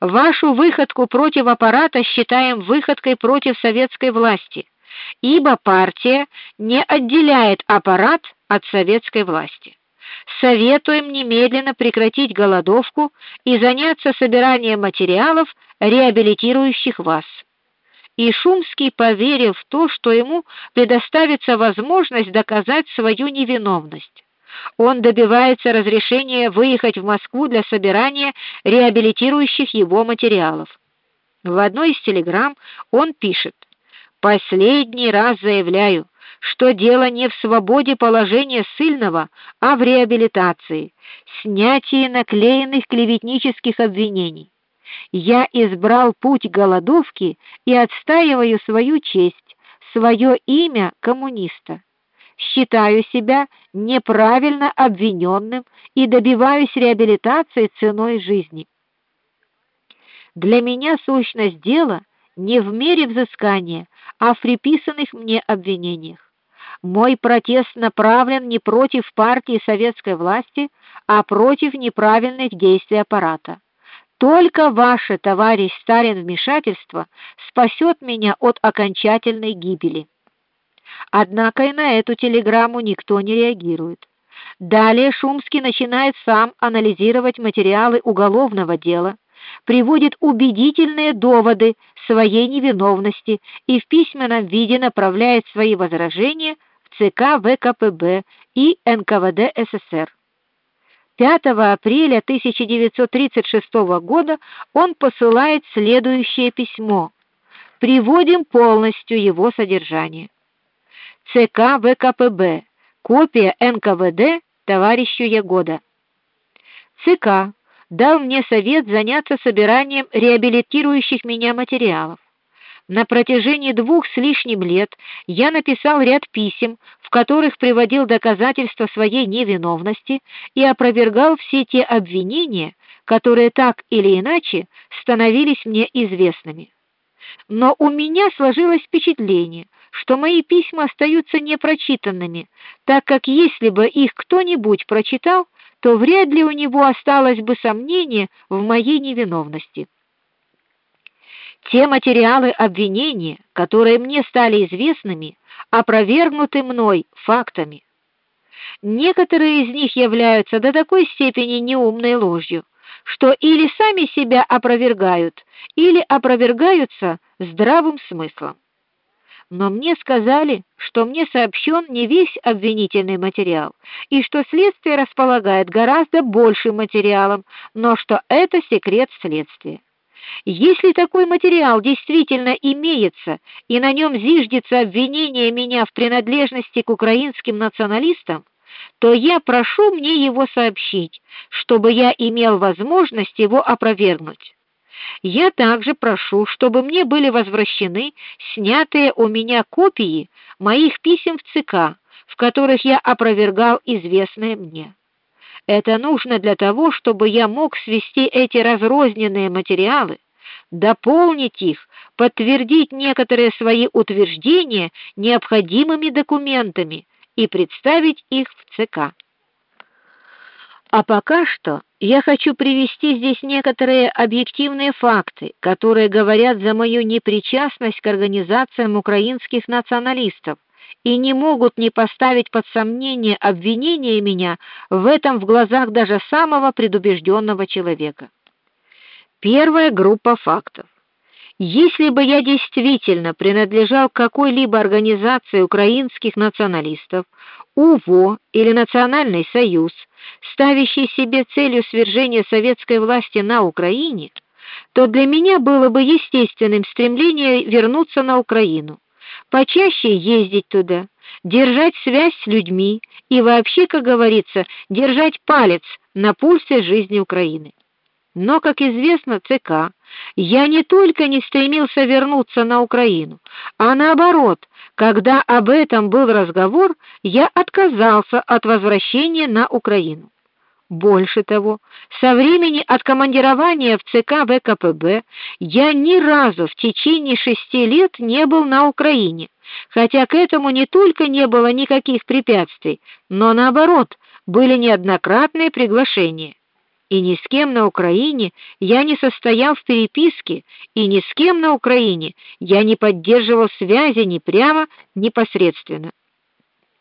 Вашу выходку против аппарата считаем выходкой против советской власти, ибо партия не отделяет аппарат от советской власти. Советуем немедленно прекратить голодовку и заняться собиранием материалов, реабилитирующих вас. И Шумский поверил в то, что ему предоставится возможность доказать свою невиновность. Он добивается разрешения выехать в Москву для собирания реабилитирующих его материалов. В одной из телеграмм он пишет: "Последний раз заявляю, что дело не в свободе положения сильного, а в реабилитации, снятии наклеенных клеветнических обвинений. Я избрал путь голодовки и отстаиваю свою честь, свое имя коммуниста. Считаю себя неправильно обвиненным и добиваюсь реабилитации ценой жизни. Для меня сущность дела не в мере взыскания, а в приписанных мне обвинениях. Мой протест направлен не против партии советской власти, а против неправильных действий аппарата. Только ваше, товарищ Сталин, вмешательство спасет меня от окончательной гибели. Однако и на эту телеграмму никто не реагирует. Далее Шумский начинает сам анализировать материалы уголовного дела, приводит убедительные доводы своей невиновности и в письменном виде направляет свои возражения в ЦК ВКПБ и НКВД СССР. 5 апреля 1936 года он посылает следующее письмо. Приводим полностью его содержание. ЦК ВКПБ. Копия НКВД товарищу Ягода. ЦК дал мне совет заняться собиранием реабилитирующих меня материалов. На протяжении двух с лишним лет я написал ряд писем, в которых приводил доказательства своей невиновности и опровергал все те обвинения, которые так или иначе становились мне известными. Но у меня сложилось впечатление, что мои письма остаются непрочитанными, так как если бы их кто-нибудь прочитал, то вряд ли у него осталось бы сомнение в моей невиновности. Те материалы обвинения, которые мне стали известными, опровергнуты мной фактами. Некоторые из них являются до такой степени неумной ложью, что или сами себя опровергают, или опровергаются здравым смыслом. Но мне сказали, что мне сообщен не весь обвинительный материал, и что следствие располагает гораздо большим материалом, но что это секрет следствия. Если такой материал действительно имеется, и на нем зиждется обвинение меня в принадлежности к украинским националистам, то я прошу мне его сообщить, чтобы я имел возможность его опровергнуть. Я также прошу, чтобы мне были возвращены снятые у меня копии моих писем в ЦК, в которых я опровергал известное мне. Это нужно для того, чтобы я мог свести эти разрозненные материалы, дополнить их, подтвердить некоторые свои утверждения необходимыми документами и представить их в ЦК. А пока что я хочу привести здесь некоторые объективные факты, которые говорят за мою непричастность к организациям украинских националистов и не могут не поставить под сомнение обвинения меня в этом в глазах даже самого предубежденного человека. Первая группа фактов. Если бы я действительно принадлежал к какой-либо организации украинских националистов, УВО или Национальный союз, ставящий себе целью свержения советской власти на Украине, то для меня было бы естественным стремление вернуться на Украину, почаще ездить туда, держать связь с людьми и вообще, как говорится, держать палец на пульсе жизни Украины. Но, как известно ЦК, я не только не стремился вернуться на Украину, а наоборот, когда об этом был разговор, я отказался от возвращения на Украину. Больше того, со времени откомандирования в ЦК ВКПБ я ни разу в течение шести лет не был на Украине, хотя к этому не только не было никаких препятствий, но наоборот, были неоднократные приглашения. И ни с кем на Украине я не состоял в переписке, и ни с кем на Украине я не поддерживал связи ни прямо, ни посредственно.